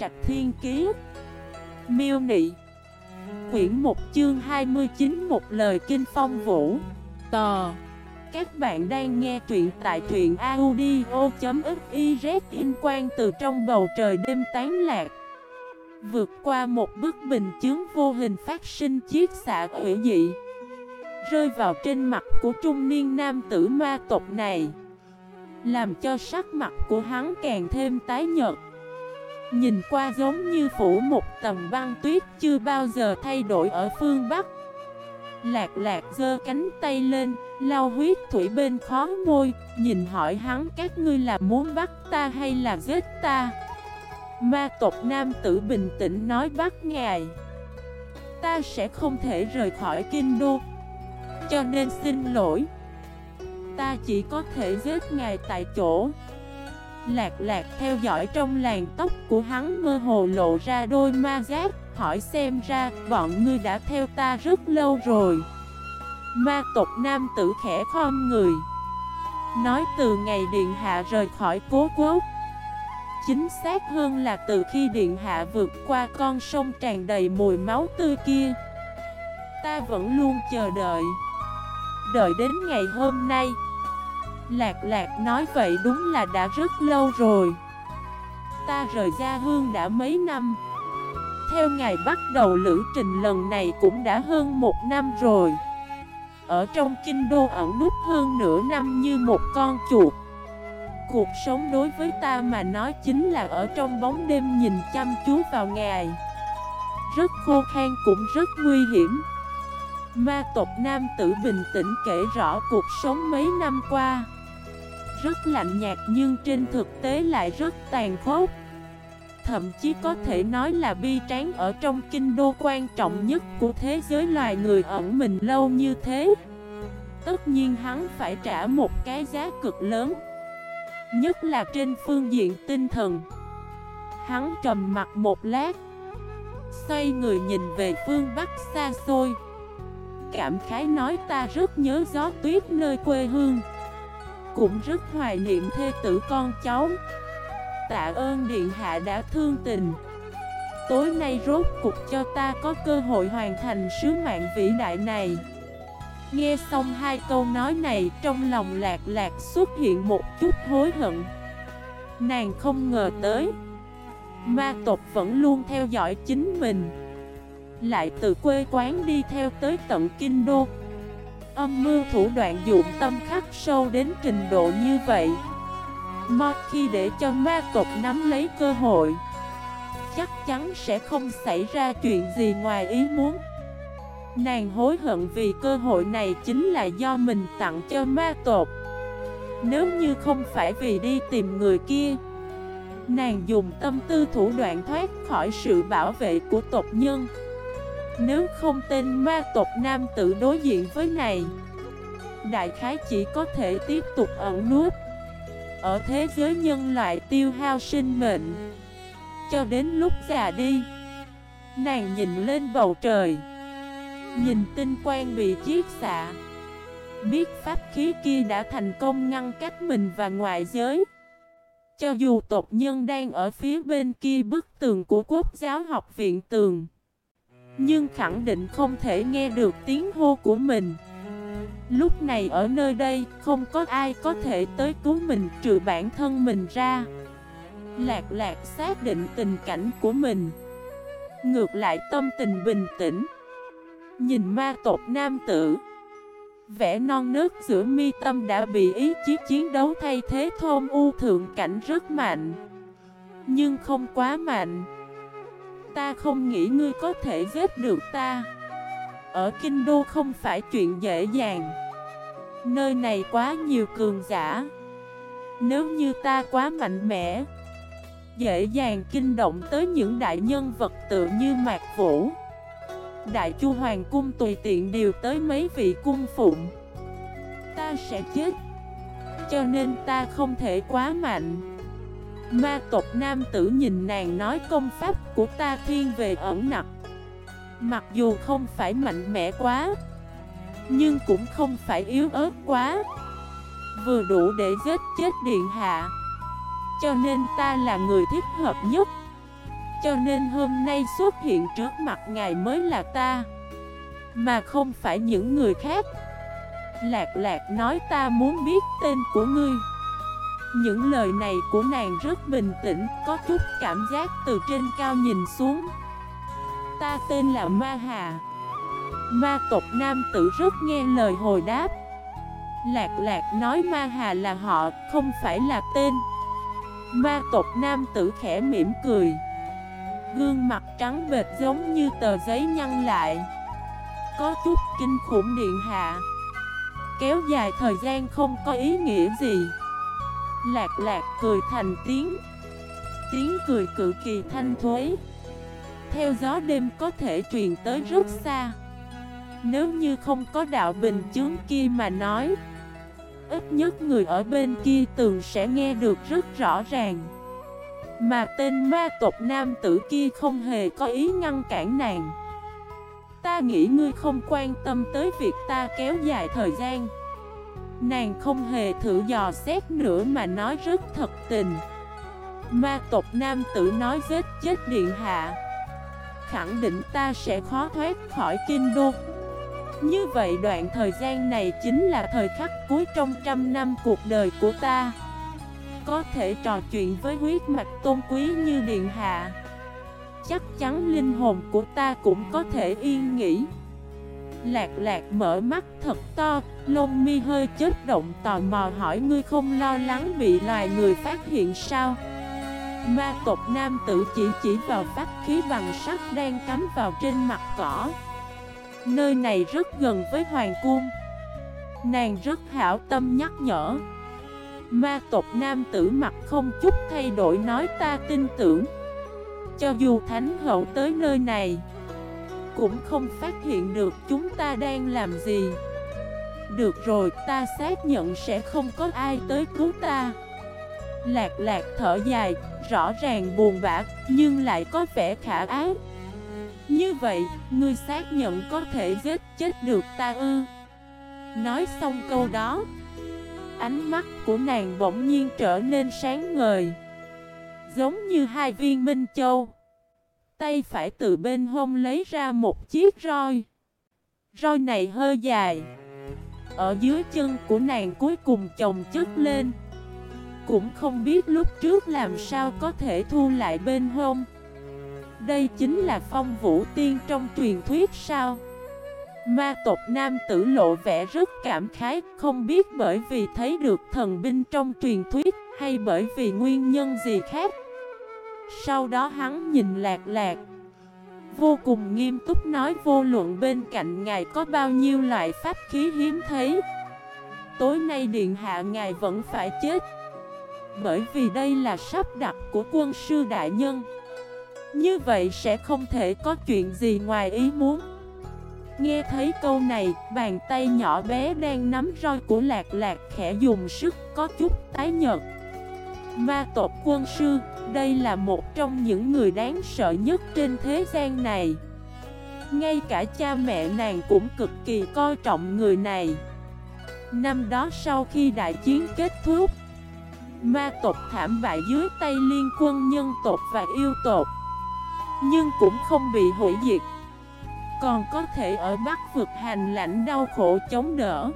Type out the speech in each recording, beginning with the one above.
Trạch Thiên Kiế Miêu Nị. Quyển 1 chương 29 Một lời kinh phong vũ. Tò. Các bạn đang nghe truyện tại truyện audio.xyz in quang từ trong bầu trời đêm tán lạc. Vượt qua một bức bình chướng vô hình phát sinh chiếc xạ hủy dị. Rơi vào trên mặt của trung niên nam tử ma tộc này. Làm cho sắc mặt của hắn càng thêm tái nhợt. Nhìn qua giống như phủ một tầng băng tuyết chưa bao giờ thay đổi ở phương Bắc. Lạc lạc giơ cánh tay lên, lau huyết thủy bên khó môi Nhìn hỏi hắn các ngươi là muốn bắt ta hay là giết ta? Ma tộc nam tử bình tĩnh nói bắt ngài. Ta sẽ không thể rời khỏi kinh đô Cho nên xin lỗi. Ta chỉ có thể giết ngài tại chỗ. Lạc lạc theo dõi trong làn tóc của hắn mơ hồ lộ ra đôi ma giác Hỏi xem ra bọn ngươi đã theo ta rất lâu rồi. Ma tộc nam tử khẽ khom người. Nói từ ngày điện hạ rời khỏi cố quốc. Chính xác hơn là từ khi điện hạ vượt qua con sông tràn đầy mùi máu tươi kia. Ta vẫn luôn chờ đợi. Đợi đến ngày hôm nay Lạc lạc nói vậy đúng là đã rất lâu rồi. Ta rời gia hương đã mấy năm. Theo ngày bắt đầu lữ trình lần này cũng đã hơn một năm rồi. Ở trong kinh đô ẩn nút hơn nửa năm như một con chuột. Cuộc sống đối với ta mà nói chính là ở trong bóng đêm nhìn chăm chú vào ngài. Rất khô khan cũng rất nguy hiểm. Ma tộc nam tử bình tĩnh kể rõ cuộc sống mấy năm qua. Rất lạnh nhạt nhưng trên thực tế lại rất tàn khốc. Thậm chí có thể nói là bi tráng ở trong kinh đô quan trọng nhất của thế giới loài người ẩn mình lâu như thế. Tất nhiên hắn phải trả một cái giá cực lớn, Nhất là trên phương diện tinh thần. Hắn trầm mặt một lát, Xoay người nhìn về phương Bắc xa xôi. Cảm khái nói ta rất nhớ gió tuyết nơi quê hương. Cũng rất hoài niệm thê tử con cháu. Tạ ơn Điện Hạ đã thương tình. Tối nay rốt cục cho ta có cơ hội hoàn thành sứ mạng vĩ đại này. Nghe xong hai câu nói này, trong lòng lạc lạc xuất hiện một chút hối hận. Nàng không ngờ tới, Ma tộc vẫn luôn theo dõi chính mình. Lại từ quê quán đi theo tới tận kinh đô. Âm mưu thủ đoạn dụng tâm khắc sâu đến trình độ như vậy. Một khi để cho ma tộc nắm lấy cơ hội, Chắc chắn sẽ không xảy ra chuyện gì ngoài ý muốn. Nàng hối hận vì cơ hội này chính là do mình tặng cho ma tộc. Nếu như không phải vì đi tìm người kia, Nàng dùng tâm tư thủ đoạn thoát khỏi sự bảo vệ của tộc nhân. Nếu không tên ma tộc nam tử đối diện với này, Đại khái chỉ có thể tiếp tục ẩn nút Ở thế giới nhân loại tiêu hao sinh mệnh, Cho đến lúc già đi, Nàng nhìn lên bầu trời, Nhìn tinh quang bị chiếc xạ, Biết pháp khí kia đã thành công ngăn cách mình và ngoại giới. Cho dù tộc nhân đang ở phía bên kia bức tường của quốc giáo học viện tường nhưng khẳng định không thể nghe được tiếng hô của mình. Lúc này ở nơi đây, không có ai có thể tới cứu mình, trừ bản thân mình ra. Lạc lạc xác định tình cảnh của mình. Ngược lại tâm tình bình tĩnh. Nhìn ma tộc nam tử. Vẽ non nước giữa mi tâm đã bị ý chí chiến đấu thay thế thôn u thượng cảnh rất mạnh. Nhưng không quá mạnh. Ta không nghĩ ngươi có thể giết được ta. Ở Kinh Đô không phải chuyện dễ dàng. Nơi này quá nhiều cường giả. Nếu như ta quá mạnh mẽ, Dễ dàng kinh động tới những đại nhân vật tự như Mạc Vũ, Đại Chu Hoàng Cung tùy tiện điều tới mấy vị cung phụng, Ta sẽ chết. Cho nên ta không thể quá mạnh. Ma tộc nam tử nhìn nàng nói công pháp của ta thiên về ẩn nặc. Mặc dù không phải mạnh mẽ quá, Nhưng cũng không phải yếu ớt quá. Vừa đủ để giết chết điện hạ. Cho nên ta là người thích hợp nhất. Cho nên hôm nay xuất hiện trước mặt ngài mới là ta. Mà không phải những người khác. Lạc lạc nói ta muốn biết tên của ngươi. Những lời này của nàng rất bình tĩnh Có chút cảm giác từ trên cao nhìn xuống. Ta tên là Ma Hà. Ma tộc nam tử rất nghe lời hồi đáp. Lạc lạc nói Ma Hà là họ, không phải là tên. Ma tộc nam tử khẽ mỉm cười. Gương mặt trắng bệt giống như tờ giấy nhăn lại. Có chút kinh khủng điện hạ. Kéo dài thời gian không có ý nghĩa gì. Lạc lạc cười thành tiếng. Tiếng cười cự kỳ thanh thuế. Theo gió đêm có thể truyền tới rất xa. Nếu như không có đạo bình chướng kia mà nói, Ít nhất người ở bên kia tường sẽ nghe được rất rõ ràng. Mà tên ma tộc nam tử kia không hề có ý ngăn cản nàng. Ta nghĩ ngươi không quan tâm tới việc ta kéo dài thời gian. Nàng không hề thử dò xét nữa mà nói rất thật tình. Ma tộc nam tử nói vết chết điện hạ. Khẳng định ta sẽ khó thoát khỏi kinh đô. Như vậy đoạn thời gian này chính là thời khắc cuối trong trăm năm cuộc đời của ta. Có thể trò chuyện với huyết mạch tôn quý như điện hạ. Chắc chắn linh hồn của ta cũng có thể yên nghỉ. Lạc lạc mở mắt thật to, lông mi hơi chết động tò mò hỏi ngươi không lo lắng bị loài người phát hiện sao? Ma tộc nam tử chỉ chỉ vào phát khí bằng sắt đang cắm vào trên mặt cỏ. Nơi này rất gần với hoàng cung. Nàng rất hảo tâm nhắc nhở. Ma tộc nam tử mặt không chút thay đổi nói ta tin tưởng. Cho dù thánh hậu tới nơi này cũng không phát hiện được chúng ta đang làm gì. Được rồi, ta xác nhận sẽ không có ai tới cứu ta. Lạc lạc thở dài, rõ ràng buồn bã, nhưng lại có vẻ khả ác Như vậy, ngươi xác nhận có thể giết chết được ta ư? Nói xong câu đó Ánh mắt của nàng bỗng nhiên trở nên sáng ngời. Giống như hai viên minh châu. Tay phải từ bên hông lấy ra một chiếc roi. Roi này hơi dài. Ở dưới chân của nàng cuối cùng chồng chất lên. Cũng không biết lúc trước làm sao có thể thu lại bên hông. Đây chính là phong vũ tiên trong truyền thuyết sao? Ma tộc nam tử lộ vẻ rất cảm khái, Không biết bởi vì thấy được thần binh trong truyền thuyết Hay bởi vì nguyên nhân gì khác sau đó hắn nhìn lạc lạc. Vô cùng nghiêm túc nói vô luận bên cạnh ngài có bao nhiêu loại pháp khí hiếm thấy. Tối nay điện hạ ngài vẫn phải chết. Bởi vì đây là sắp đặt của quân sư đại nhân. Như vậy sẽ không thể có chuyện gì ngoài ý muốn. Nghe thấy câu này, bàn tay nhỏ bé đang nắm roi của lạc lạc khẽ dùng sức có chút tái nhợt. Ma tộc quân sư, đây là một trong những người đáng sợ nhất trên thế gian này. Ngay cả cha mẹ nàng cũng cực kỳ coi trọng người này. Năm đó sau khi đại chiến kết thúc, Ma tộc thảm bại dưới tay liên quân nhân tộc và yêu tộc, Nhưng cũng không bị hủy diệt. Còn có thể ở Bắc vực hành lãnh đau khổ chống đỡ.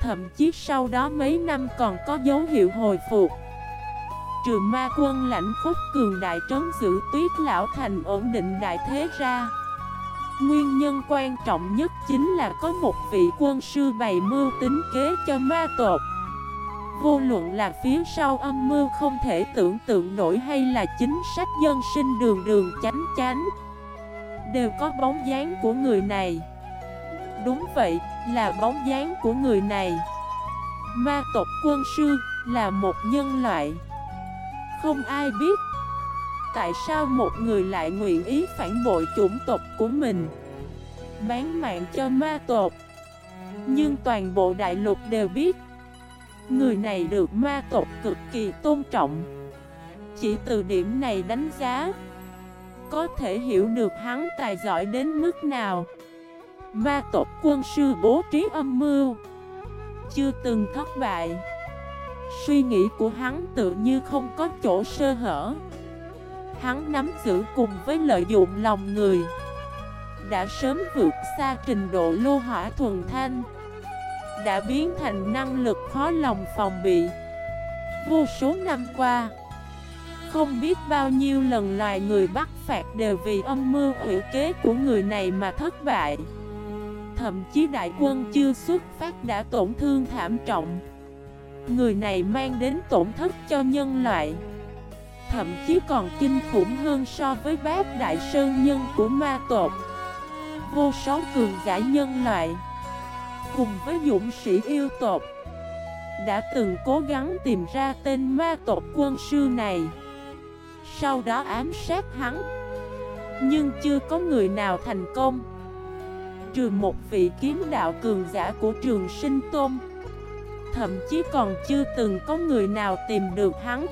Thậm chí sau đó mấy năm còn có dấu hiệu hồi phục. Trừ ma quân lãnh khúc cường đại trấn giữ tuyết lão thành ổn định đại thế ra. Nguyên nhân quan trọng nhất chính là có một vị quân sư bày mưu tính kế cho ma tột Vô luận là phía sau âm mưu không thể tưởng tượng nổi hay là chính sách dân sinh đường đường chánh chánh Đều có bóng dáng của người này. Đúng vậy, là bóng dáng của người này. Ma tộc quân sư là một nhân loại không ai biết Tại sao một người lại nguyện ý phản bội chủng tộc của mình. Bán mạng cho ma tộc. Nhưng toàn bộ đại lục đều biết, Người này được ma tộc cực kỳ tôn trọng. Chỉ từ điểm này đánh giá, Có thể hiểu được hắn tài giỏi đến mức nào. Ma tộc quân sư bố trí âm mưu Chưa từng thất bại. Suy nghĩ của hắn tự như không có chỗ sơ hở. Hắn nắm giữ cùng với lợi dụng lòng người. Đã sớm vượt xa trình độ lô hỏa thuần thanh. Đã biến thành năng lực khó lòng phòng bị. Vô số năm qua, Không biết bao nhiêu lần loài người bắt phạt đều vì âm mưu hủy kế của người này mà thất bại. Thậm chí đại quân chưa xuất phát đã tổn thương thảm trọng. Người này mang đến tổn thất cho nhân loại. Thậm chí còn kinh khủng hơn so với bác đại sơn nhân của ma tộc. Vô số cường giả nhân loại, Cùng với dũng sĩ yêu tộc, Đã từng cố gắng tìm ra tên ma tộc quân sư này. Sau đó ám sát hắn. Nhưng chưa có người nào thành công. Trừ một vị kiếm đạo cường giả của trường sinh tôn. Thậm chí còn chưa từng có người nào tìm được hắn.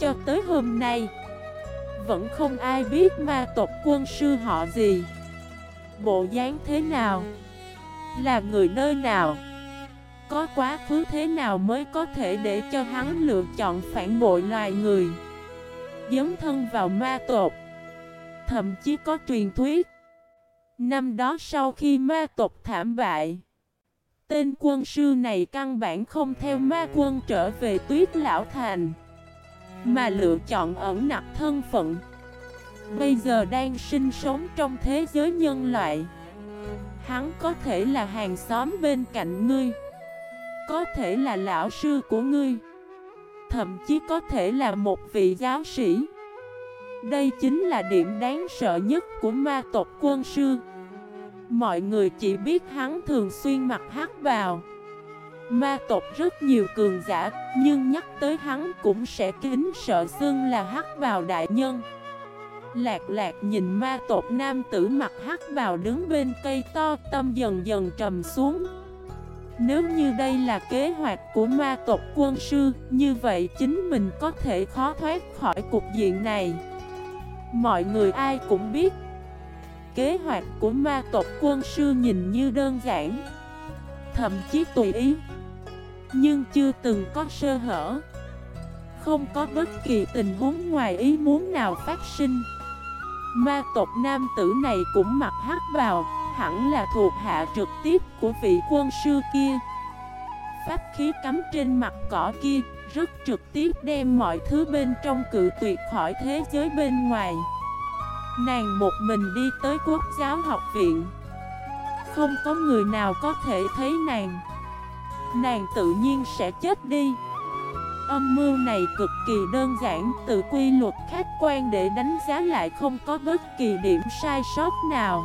Cho tới hôm nay, Vẫn không ai biết ma tộc quân sư họ gì. Bộ dáng thế nào? Là người nơi nào? Có quá khứ thế nào mới có thể để cho hắn lựa chọn phản bội loài người? Dấn thân vào ma tộc, Thậm chí có truyền thuyết. Năm đó sau khi ma tộc thảm bại Tên quân sư này căn bản không theo ma quân trở về tuyết lão thành, Mà lựa chọn ẩn nặc thân phận. Bây giờ đang sinh sống trong thế giới nhân loại. Hắn có thể là hàng xóm bên cạnh ngươi, Có thể là lão sư của ngươi, Thậm chí có thể là một vị giáo sĩ. Đây chính là điểm đáng sợ nhất của ma tộc quân sư. Mọi người chỉ biết hắn thường xuyên mặc hát bào. Ma tộc rất nhiều cường giả, Nhưng nhắc tới hắn cũng sẽ kính sợ xưng là hắc bào đại nhân. Lạc lạc nhìn ma tộc nam tử mặc hắc bào đứng bên cây to, Tâm dần dần trầm xuống. Nếu như đây là kế hoạch của ma tộc quân sư, Như vậy chính mình có thể khó thoát khỏi cục diện này. Mọi người ai cũng biết Kế hoạch của ma tộc quân sư nhìn như đơn giản, Thậm chí tùy ý, Nhưng chưa từng có sơ hở. Không có bất kỳ tình huống ngoài ý muốn nào phát sinh. Ma tộc nam tử này cũng mặc hắc vào Hẳn là thuộc hạ trực tiếp của vị quân sư kia. Pháp khí cắm trên mặt cỏ kia, Rất trực tiếp đem mọi thứ bên trong cự tuyệt khỏi thế giới bên ngoài. Nàng một mình đi tới quốc giáo học viện. Không có người nào có thể thấy nàng. Nàng tự nhiên sẽ chết đi. Âm mưu này cực kỳ đơn giản, Từ quy luật khách quan để đánh giá lại không có bất kỳ điểm sai sót nào.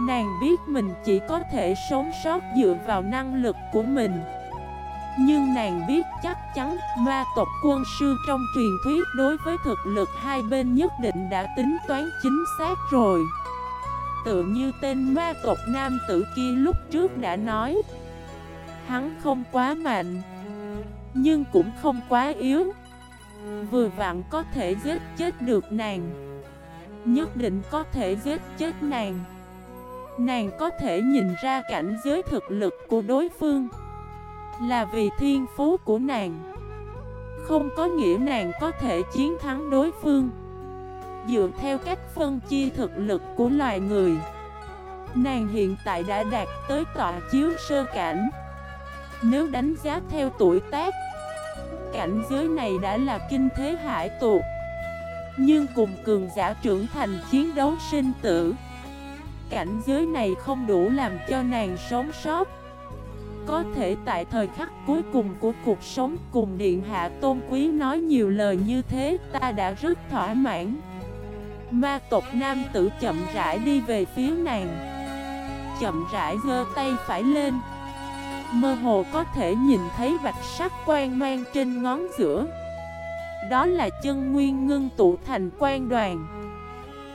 Nàng biết mình chỉ có thể sống sót dựa vào năng lực của mình nhưng nàng biết chắc chắn ma tộc quân sư trong truyền thuyết đối với thực lực hai bên nhất định đã tính toán chính xác rồi. Tự như tên ma tộc nam tử kia lúc trước đã nói, Hắn không quá mạnh, Nhưng cũng không quá yếu. Vừa vặn có thể giết chết được nàng, Nhất định có thể giết chết nàng. Nàng có thể nhìn ra cảnh giới thực lực của đối phương là vì thiên phú của nàng. Không có nghĩa nàng có thể chiến thắng đối phương. Dựa theo cách phân chia thực lực của loài người, Nàng hiện tại đã đạt tới tọa chiếu sơ cảnh. Nếu đánh giá theo tuổi tác, Cảnh giới này đã là kinh thế hải tuột Nhưng cùng cường giả trưởng thành chiến đấu sinh tử, Cảnh giới này không đủ làm cho nàng sống sót có thể tại thời khắc cuối cùng của cuộc sống cùng Điện Hạ Tôn Quý nói nhiều lời như thế, ta đã rất thỏa mãn. Ma tộc nam tử chậm rãi đi về phía nàng. Chậm rãi gơ tay phải lên. Mơ hồ có thể nhìn thấy bạch sắc quang mang trên ngón giữa. Đó là chân nguyên ngưng tụ thành quan đoàn.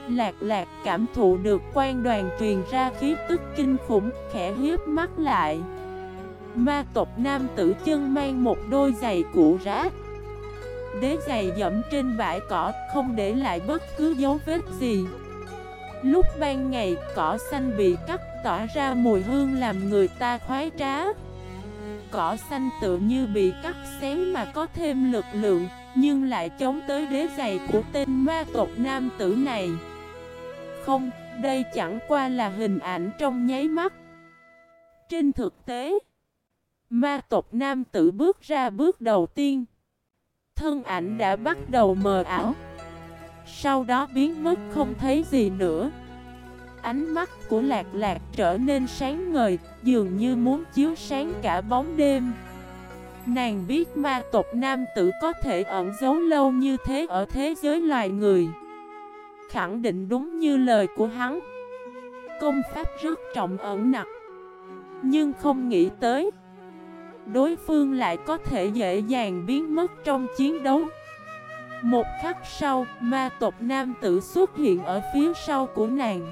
Lạc lạc cảm thụ được quan đoàn truyền ra khí tức kinh khủng, Khẽ hiếp mắt lại. Ma tộc nam tử chân mang một đôi giày cũ rác Đế giày dẫm trên bãi cỏ không để lại bất cứ dấu vết gì. Lúc ban ngày cỏ xanh bị cắt tỏa ra mùi hương làm người ta khoái trá. Cỏ xanh tự như bị cắt xém mà có thêm lực lượng Nhưng lại chống tới đế giày của tên ma tộc nam tử này. Không, đây chẳng qua là hình ảnh trong nháy mắt. Trên thực tế Ma tộc nam tử bước ra bước đầu tiên. Thân ảnh đã bắt đầu mờ ảo. Sau đó biến mất không thấy gì nữa. Ánh mắt của lạc lạc trở nên sáng ngời, Dường như muốn chiếu sáng cả bóng đêm. Nàng biết ma tộc nam tử có thể ẩn giấu lâu như thế ở thế giới loài người. Khẳng định đúng như lời của hắn. Công pháp rất trọng ẩn nặc. Nhưng không nghĩ tới Đối phương lại có thể dễ dàng biến mất trong chiến đấu. Một khắc sau, ma tộc nam tử xuất hiện ở phía sau của nàng.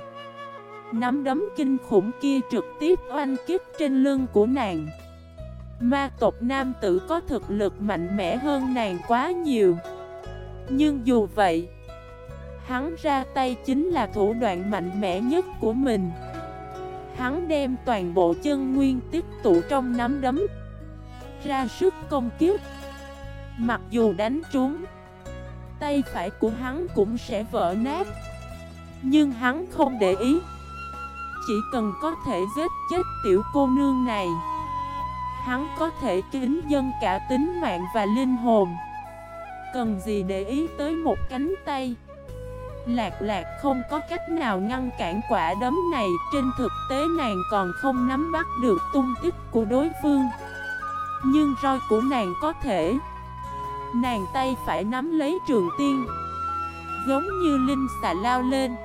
Nắm đấm kinh khủng kia trực tiếp oanh kích trên lưng của nàng. Ma tộc nam tử có thực lực mạnh mẽ hơn nàng quá nhiều. Nhưng dù vậy Hắn ra tay chính là thủ đoạn mạnh mẽ nhất của mình. Hắn đem toàn bộ chân nguyên tích tụ trong nắm đấm. Ra sức công kiếp Mặc dù đánh trúng, Tay phải của hắn cũng sẽ vỡ nát. Nhưng hắn không để ý, Chỉ cần có thể giết chết tiểu cô nương này, Hắn có thể kính dân cả tính mạng và linh hồn. Cần gì để ý tới một cánh tay? Lạc lạc không có cách nào ngăn cản quả đấm này. Trên thực tế nàng còn không nắm bắt được tung tích của đối phương. Nhưng roi của nàng có thể. Nàng tay phải nắm lấy trường tiên. Giống như linh xà lao lên.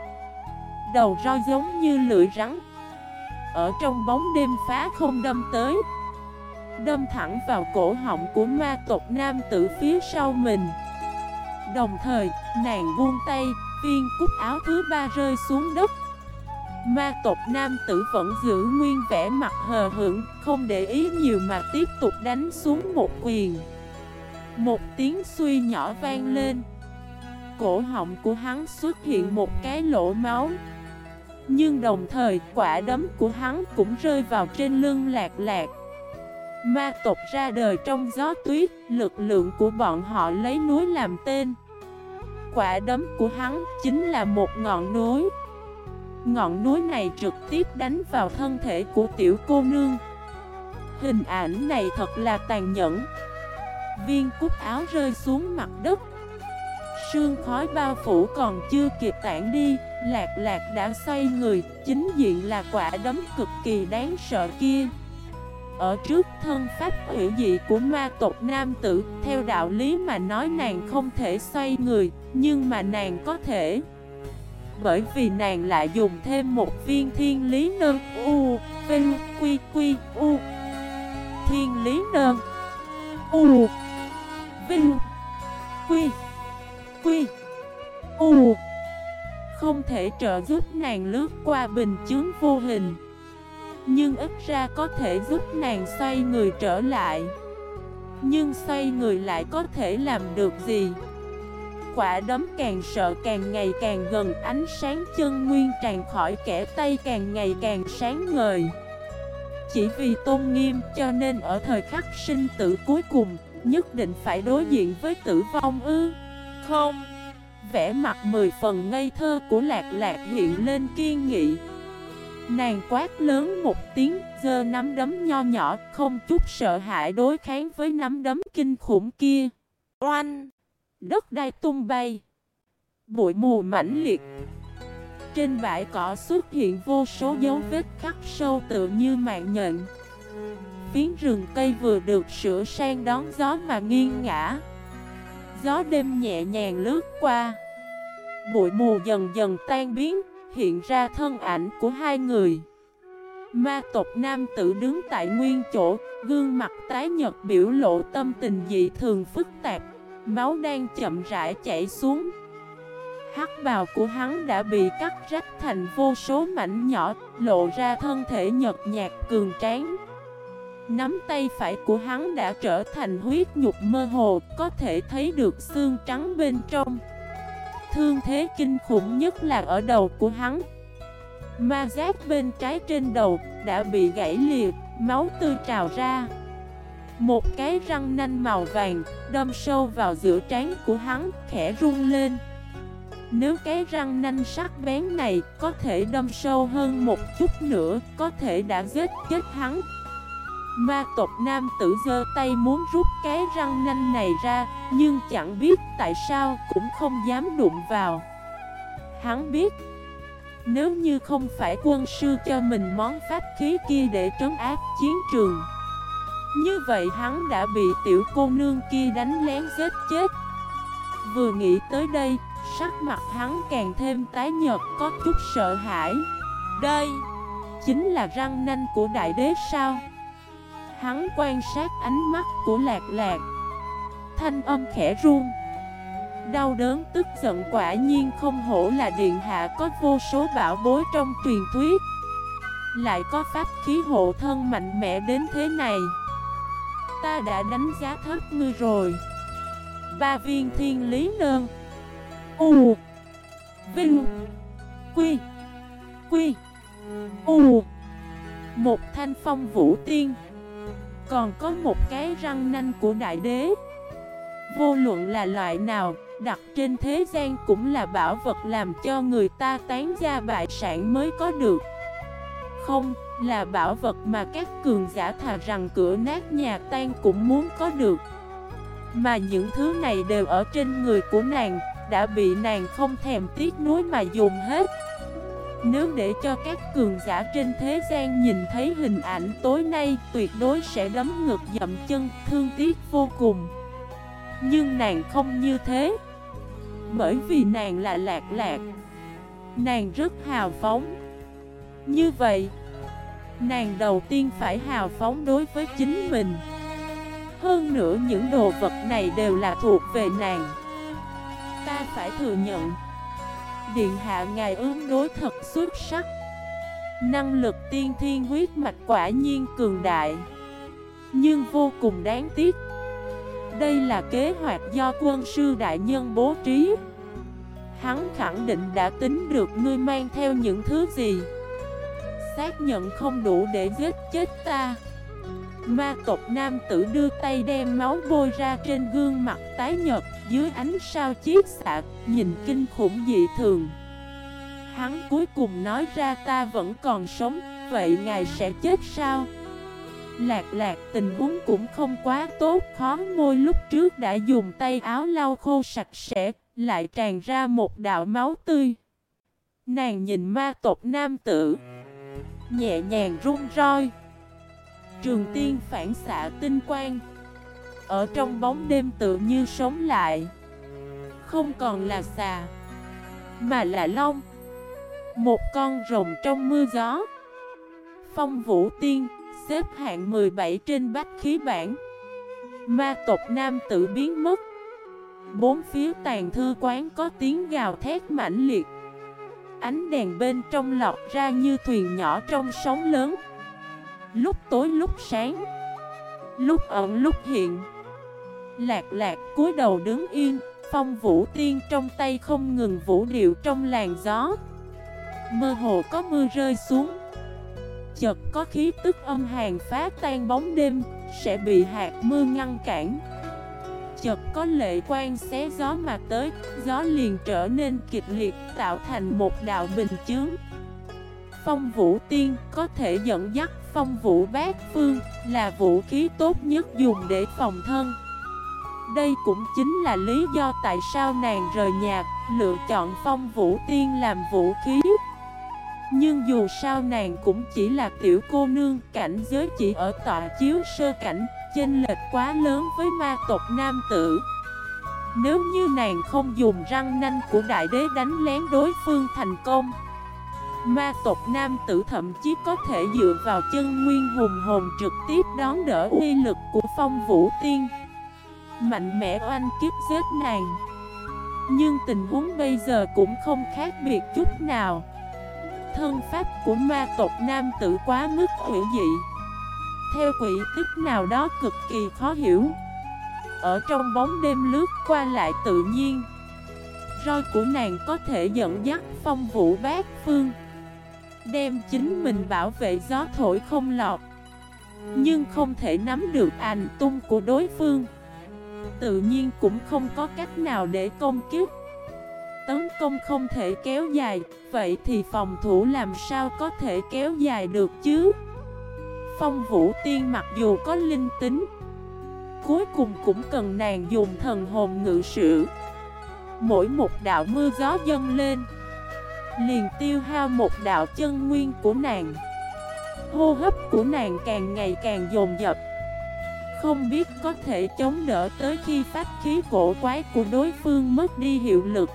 Đầu roi giống như lưỡi rắn. Ở trong bóng đêm phá không đâm tới. Đâm thẳng vào cổ họng của ma tộc nam tử phía sau mình. Đồng thời, nàng buông tay, viên cúc áo thứ ba rơi xuống đất. Ma tộc nam tử vẫn giữ nguyên vẻ mặt hờ hững, không để ý nhiều mà tiếp tục đánh xuống một quyền Một tiếng suy nhỏ vang lên Cổ họng của hắn xuất hiện một cái lỗ máu Nhưng đồng thời quả đấm của hắn cũng rơi vào trên lưng lạc lạc Ma tộc ra đời trong gió tuyết, lực lượng của bọn họ lấy núi làm tên. Quả đấm của hắn chính là một ngọn núi. Ngọn núi này trực tiếp đánh vào thân thể của tiểu cô nương. Hình ảnh này thật là tàn nhẫn. Viên cúc áo rơi xuống mặt đất. Sương khói bao phủ còn chưa kịp tản đi, lạc lạc đã xoay người, chính diện là quả đấm cực kỳ đáng sợ kia. Ở trước thân pháp hữu dị của ma tộc nam tử Theo đạo lý mà nói nàng không thể xoay người Nhưng mà nàng có thể bởi vì nàng lại dùng thêm một viên thiên lý nơn, U, Vinh, Quy Quy, U. Thiên lý nơn, U, Vinh, Quy Quy, U. Không thể trợ giúp nàng lướt qua bình chướng vô hình, nhưng ít ra có thể giúp nàng xoay người trở lại. Nhưng xoay người lại có thể làm được gì? Quả đấm càng sợ càng ngày càng gần Ánh sáng chân nguyên tràn khỏi kẻ tay càng ngày càng sáng ngời Chỉ vì tôn nghiêm cho nên ở thời khắc sinh tử cuối cùng Nhất định phải đối diện với tử vong ư Không Vẻ mặt mười phần ngây thơ của lạc lạc hiện lên kiên nghị Nàng quát lớn một tiếng, giơ nắm đấm nho nhỏ, không chút sợ hãi đối kháng với nắm đấm kinh khủng kia. Oanh! Đất đai tung bay. Bụi mù mãnh liệt. Trên bãi cỏ xuất hiện vô số dấu vết khắc sâu tự như mạng nhện. Phiến rừng cây vừa được sửa sang đón gió mà nghiêng ngã. Gió đêm nhẹ nhàng lướt qua. Bụi mù dần dần tan biến hiện ra thân ảnh của hai người Ma tộc nam tử đứng tại nguyên chỗ, gương mặt tái nhật biểu lộ tâm tình dị thường phức tạp, máu đang chậm rãi chảy xuống. Hắc bào của hắn đã bị cắt rách thành vô số mảnh nhỏ, lộ ra thân thể nhật nhạt cường tráng. Nắm tay phải của hắn đã trở thành huyết nhục mơ hồ, có thể thấy được xương trắng bên trong thương thế kinh khủng nhất là ở đầu của hắn Ma giác bên trái trên đầu đã bị gãy liệt, máu tươi trào ra một cái răng nanh màu vàng đâm sâu vào giữa trán của hắn, khẽ rung lên. Nếu cái răng nanh sắc bén này có thể đâm sâu hơn một chút nữa, có thể đã giết chết hắn. Ma tộc nam tử giơ tay muốn rút cái răng nanh này ra, nhưng chẳng biết tại sao cũng không dám đụng vào. Hắn biết, nếu như không phải quân sư cho mình món pháp khí kia để trấn áp chiến trường như vậy hắn đã bị tiểu cô nương kia đánh lén giết chết. Vừa nghĩ tới đây, sắc mặt hắn càng thêm tái nhợt có chút sợ hãi. Đây, chính là răng nanh của đại đế sao? Hắn quan sát ánh mắt của lạc lạc. Thanh âm khẽ run. Đau đớn tức giận quả nhiên không hổ là điện hạ có vô số bảo bối trong truyền thuyết. Lại có pháp khí hộ thân mạnh mẽ đến thế này. Ta đã đánh giá thấp ngươi rồi. Ba viên thiên lý nơn. U. Vinh. Quy. Quy. U. Một thanh phong vũ tiên. Còn có một cái răng nanh của đại đế. Vô luận là loại nào, đặt trên thế gian cũng là bảo vật làm cho người ta tán gia bại sản mới có được. Không, là bảo vật mà các cường giả thà rằng cửa nát nhà tan cũng muốn có được. Mà những thứ này đều ở trên người của nàng Đã bị nàng không thèm tiếc nuối mà dùng hết. Nếu để cho các cường giả trên thế gian nhìn thấy hình ảnh tối nay Tuyệt đối sẽ đấm ngực dậm chân, thương tiếc vô cùng. Nhưng nàng không như thế. Bởi vì nàng là lạc lạc. Nàng rất hào phóng. Như vậy, Nàng đầu tiên phải hào phóng đối với chính mình. Hơn nữa những đồ vật này đều là thuộc về nàng. Ta phải thừa nhận, Điện hạ ngài ứng đối thật xuất sắc. Năng lực tiên thiên huyết mạch quả nhiên cường đại, Nhưng vô cùng đáng tiếc. Đây là kế hoạch do quân sư đại nhân bố trí. Hắn khẳng định đã tính được ngươi mang theo những thứ gì. Xác nhận không đủ để giết chết ta. Ma tộc nam tử đưa tay đem máu bôi ra trên gương mặt tái nhật Dưới ánh sao chiếc xạ, nhìn kinh khủng dị thường. Hắn cuối cùng nói ra, ta vẫn còn sống, Vậy ngài sẽ chết sao? Lạc lạc, tình huống cũng không quá tốt, Khó môi lúc trước đã dùng tay áo lau khô sạch sẽ, Lại tràn ra một đạo máu tươi. Nàng nhìn ma tộc nam tử Nhẹ nhàng run roi. Trường tiên phản xạ tinh quang. Ở trong bóng đêm tự như sống lại. Không còn là xà, Mà là long. Một con rồng trong mưa gió. Phong vũ tiên, Xếp hạng 17 trên bách khí bản Ma tộc nam tự biến mất. Bốn phía tàn thư quán có tiếng gào thét mãnh liệt. Ánh đèn bên trong lọt ra như thuyền nhỏ trong sóng lớn. Lúc tối, lúc sáng, Lúc ẩn, lúc hiện. Lạc lạc, cúi đầu đứng yên, Phong vũ tiên trong tay không ngừng vũ điệu trong làn gió. Mơ hồ có mưa rơi xuống. Chợt có khí tức âm hàn phá tan bóng đêm, Sẽ bị hạt mưa ngăn cản. Chợt có lệ quan xé gió mà tới, Gió liền trở nên kịch liệt, Tạo thành một đạo bình chướng. Phong vũ tiên có thể dẫn dắt phong vũ bát phương Là vũ khí tốt nhất dùng để phòng thân. Đây cũng chính là lý do tại sao nàng rời nhà, Lựa chọn phong vũ tiên làm vũ khí. Nhưng dù sao nàng cũng chỉ là tiểu cô nương, Cảnh giới chỉ ở tọa chiếu sơ cảnh Chênh lệch quá lớn với ma tộc nam tử. Nếu như nàng không dùng răng nanh của đại đế đánh lén đối phương thành công, Ma tộc nam tử thậm chí có thể dựa vào chân nguyên hùng hồn trực tiếp đón đỡ uy lực của phong vũ tiên. Mạnh mẽ oanh kiếp giết nàng. Nhưng tình huống bây giờ cũng không khác biệt chút nào. Thân pháp của ma tộc nam tử quá mức hữu dị. Theo quỷ tích nào đó cực kỳ khó hiểu. Ở trong bóng đêm lướt qua lại tự nhiên, Roi của nàng có thể dẫn dắt phong vũ bát phương, Đem chính mình bảo vệ gió thổi không lọt, Nhưng không thể nắm được ảnh tung của đối phương. Tự nhiên cũng không có cách nào để công kiếp Tấn công không thể kéo dài, Vậy thì phòng thủ làm sao có thể kéo dài được chứ? Phong Vũ Tiên mặc dù có linh tính, Cuối cùng cũng cần nàng dùng thần hồn ngự sử. Mỗi một đạo mưa gió dâng lên, Liền tiêu hao một đạo chân nguyên của nàng. Hô hấp của nàng càng ngày càng dồn dập, Không biết có thể chống đỡ tới khi pháp khí cổ quái của đối phương mất đi hiệu lực.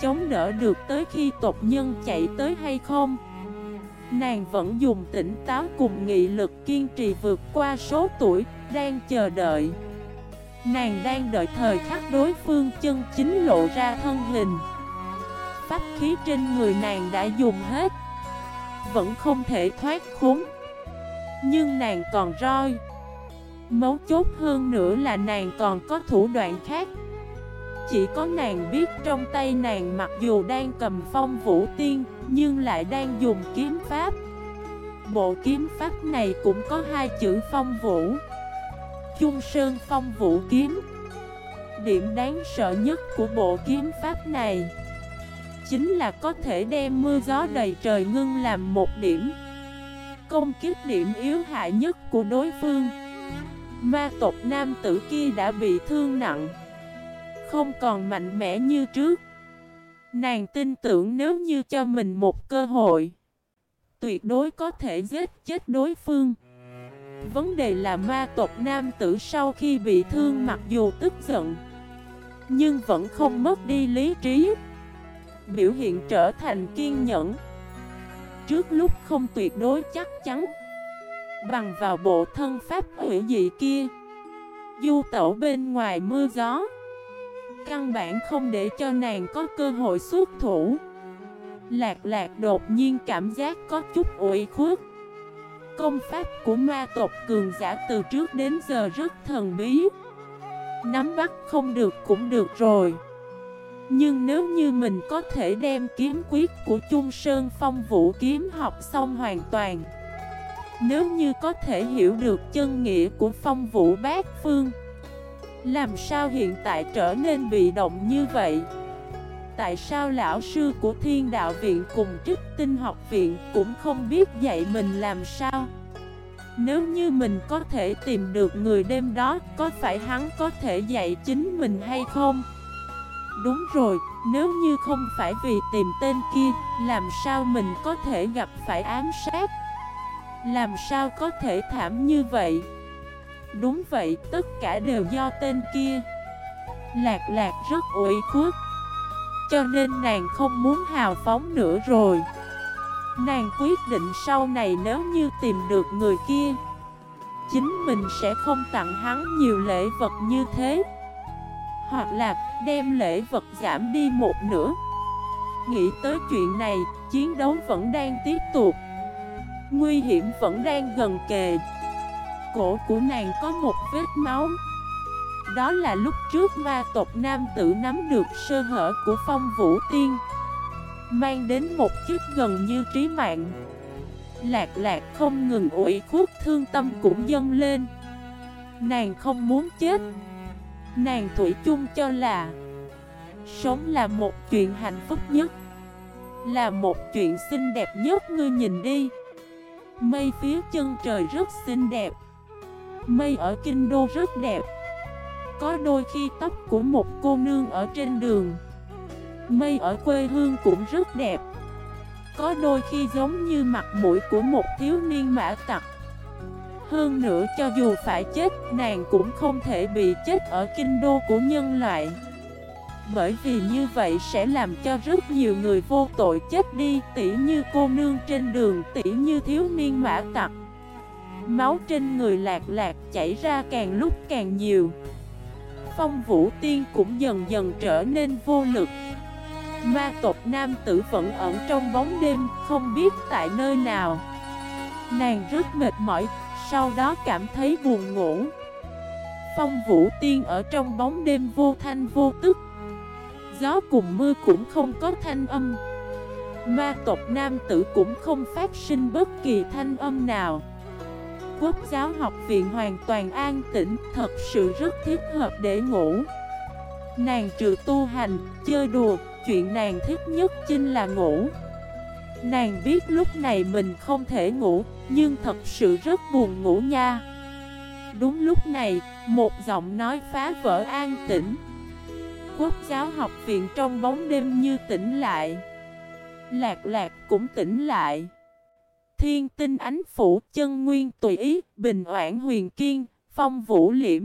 Chống đỡ được tới khi tộc nhân chạy tới hay không? Nàng vẫn dùng tỉnh táo cùng nghị lực kiên trì vượt qua số tuổi, đang chờ đợi. Nàng đang đợi thời khắc đối phương chân chính lộ ra thân hình. Pháp khí trên người nàng đã dùng hết. Vẫn không thể thoát khốn. Nhưng nàng còn roi. Mấu chốt hơn nữa là nàng còn có thủ đoạn khác. Chỉ có nàng biết trong tay nàng mặc dù đang cầm phong vũ tiên nhưng lại đang dùng kiếm pháp. Bộ kiếm pháp này cũng có hai chữ phong vũ. Trung Sơn Phong Vũ Kiếm. Điểm đáng sợ nhất của bộ kiếm pháp này Chính là có thể đem mưa gió đầy trời ngưng làm một điểm, Công kích điểm yếu hại nhất của đối phương. Ma tộc nam tử kia đã bị thương nặng, Không còn mạnh mẽ như trước. Nàng tin tưởng nếu như cho mình một cơ hội, Tuyệt đối có thể giết chết đối phương. Vấn đề là ma tộc nam tử sau khi bị thương mặc dù tức giận, Nhưng vẫn không mất đi lý trí. Biểu hiện trở thành kiên nhẫn, Trước lúc không tuyệt đối chắc chắn, Bằng vào bộ thân pháp hủy dị kia. Du tẩu bên ngoài mưa gió. Căn bản không để cho nàng có cơ hội xuất thủ. Lạc lạc đột nhiên cảm giác có chút ủi khuất. Công pháp của ma tộc cường giả từ trước đến giờ rất thần bí. Nắm bắt không được cũng được rồi. Nhưng nếu như mình có thể đem kiếm quyết của Trung Sơn Phong Vũ kiếm học xong hoàn toàn, Nếu như có thể hiểu được chân nghĩa của Phong Vũ Bát Phương làm sao hiện tại trở nên bị động như vậy Tại sao lão sư của thiên đạo viện cùng trích tinh học viện cũng không biết dạy mình làm sao Nếu như mình có thể tìm được người đêm đó Có phải hắn có thể dạy chính mình hay không? Đúng rồi, nếu như không phải vì tìm tên kia Làm sao mình có thể gặp phải ám sát? Làm sao có thể thảm như vậy? Đúng vậy, tất cả đều do tên kia. Lạc lạc rất ủy khuất. Cho nên nàng không muốn hào phóng nữa rồi. Nàng quyết định sau này nếu như tìm được người kia Chính mình sẽ không tặng hắn nhiều lễ vật như thế. Hoặc là đem lễ vật giảm đi một nửa. Nghĩ tới chuyện này, chiến đấu vẫn đang tiếp tục. Nguy hiểm vẫn đang gần kề. Cổ của nàng có một vết máu. Đó là lúc trước ma tộc nam tử nắm được sơ hở của phong vũ tiên, Mang đến một chút gần như trí mạng. Lạc lạc không ngừng ủy khuất thương tâm cũng dâng lên. Nàng không muốn chết. Nàng thủy chung cho là Sống là một chuyện hạnh phúc nhất, Là một chuyện xinh đẹp nhất, ngươi nhìn đi. Mây phía chân trời rất xinh đẹp. Mây ở kinh đô rất đẹp. Có đôi khi tóc của một cô nương ở trên đường. Mây ở quê hương cũng rất đẹp. Có đôi khi giống như mặt mũi của một thiếu niên mã tặc. Hơn nữa cho dù phải chết, Nàng cũng không thể bị chết ở kinh đô của nhân loại. Bởi vì như vậy sẽ làm cho rất nhiều người vô tội chết đi, Tỉ như cô nương trên đường, Tỉ như thiếu niên mã tặc. Máu trên người lạc lạc chảy ra càng lúc càng nhiều. Phong Vũ Tiên cũng dần dần trở nên vô lực. Ma tộc nam tử vẫn ẩn trong bóng đêm, Không biết tại nơi nào. Nàng rất mệt mỏi, Sau đó cảm thấy buồn ngủ. Phong Vũ Tiên ở trong bóng đêm vô thanh vô tức. Gió cùng mưa cũng không có thanh âm. Ma tộc nam tử cũng không phát sinh bất kỳ thanh âm nào. Quốc giáo học viện hoàn toàn an tĩnh, thật sự rất thích hợp để ngủ. Nàng trừ tu hành, chơi đùa, chuyện nàng thích nhất chính là ngủ. Nàng biết lúc này mình không thể ngủ, nhưng thật sự rất buồn ngủ nha. Đúng lúc này, một giọng nói phá vỡ an tĩnh. Quốc giáo học viện trong bóng đêm như tỉnh lại. Lạc lạc cũng tỉnh lại. Thiên tinh ánh phủ chân nguyên tùy ý, bình oản huyền kiên, phong vũ liễm.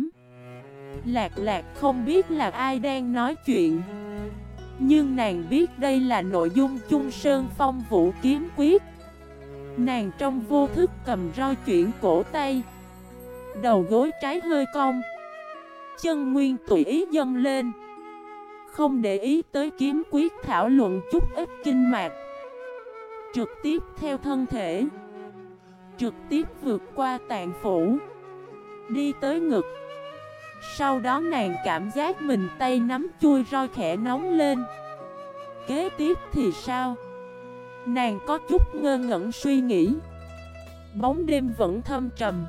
Lạc lạc không biết là ai đang nói chuyện. Nhưng nàng biết đây là nội dung chung sơn phong vũ kiếm quyết. Nàng trong vô thức cầm roi chuyển cổ tay. Đầu gối trái hơi cong. Chân nguyên tùy ý dâng lên. Không để ý tới kiếm quyết thảo luận chút ít kinh mạch Trực tiếp theo thân thể Trực tiếp vượt qua tạng phủ Đi tới ngực. Sau đó nàng cảm giác mình tay nắm chui roi khẽ nóng lên. Kế tiếp thì sao? Nàng có chút ngơ ngẩn suy nghĩ. Bóng đêm vẫn thâm trầm.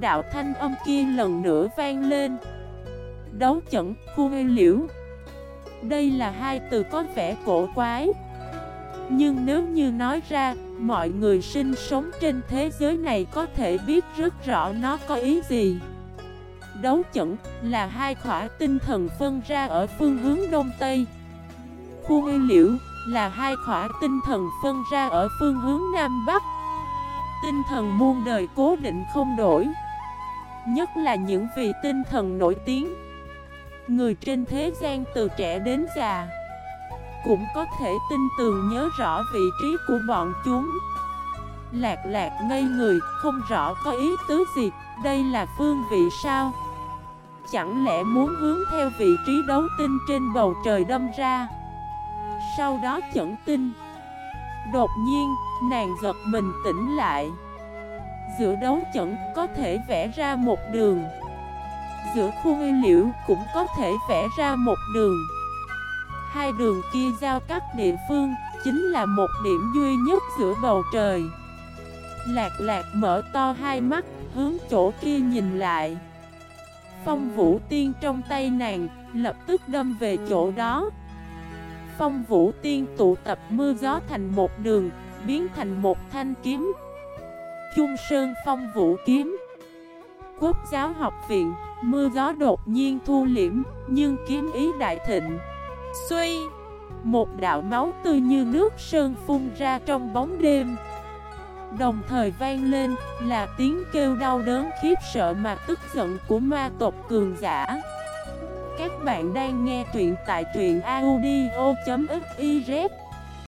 Đạo thanh âm kia lần nữa vang lên. Đấu chẩn, khu liễu. Đây là hai từ có vẻ cổ quái nhưng nếu như nói ra, mọi người sinh sống trên thế giới này có thể biết rất rõ nó có ý gì. Đấu chẩn là hai khỏa tinh thần phân ra ở phương hướng Đông Tây. Khu nguyên liễu là hai khỏa tinh thần phân ra ở phương hướng Nam Bắc. Tinh thần muôn đời cố định không đổi. Nhất là những vị tinh thần nổi tiếng. Người trên thế gian từ trẻ đến già cũng có thể tin tường nhớ rõ vị trí của bọn chúng. Lạc lạc ngây người, không rõ có ý tứ gì, đây là phương vị sao? Chẳng lẽ muốn hướng theo vị trí đấu tinh trên bầu trời đâm ra? Sau đó chẩn tinh Đột nhiên, nàng giật mình tỉnh lại. Giữa đấu chẩn có thể vẽ ra một đường. Giữa khu nguyên liễu cũng có thể vẽ ra một đường. Hai đường kia giao cắt địa phương, chính là một điểm duy nhất giữa bầu trời. Lạc lạc mở to hai mắt, hướng chỗ kia nhìn lại. Phong vũ tiên trong tay nàng, lập tức đâm về chỗ đó. Phong vũ tiên tụ tập mưa gió thành một đường, biến thành một thanh kiếm. Trung Sơn Phong Vũ Kiếm Quốc giáo học viện, mưa gió đột nhiên thu liễm, nhưng kiếm ý đại thịnh. Xuy Một đạo máu tươi như nước sơn phun ra trong bóng đêm. Đồng thời vang lên là tiếng kêu đau đớn khiếp sợ mà tức giận của ma tộc cường giả. Các bạn đang nghe truyện tại truyện audio.fif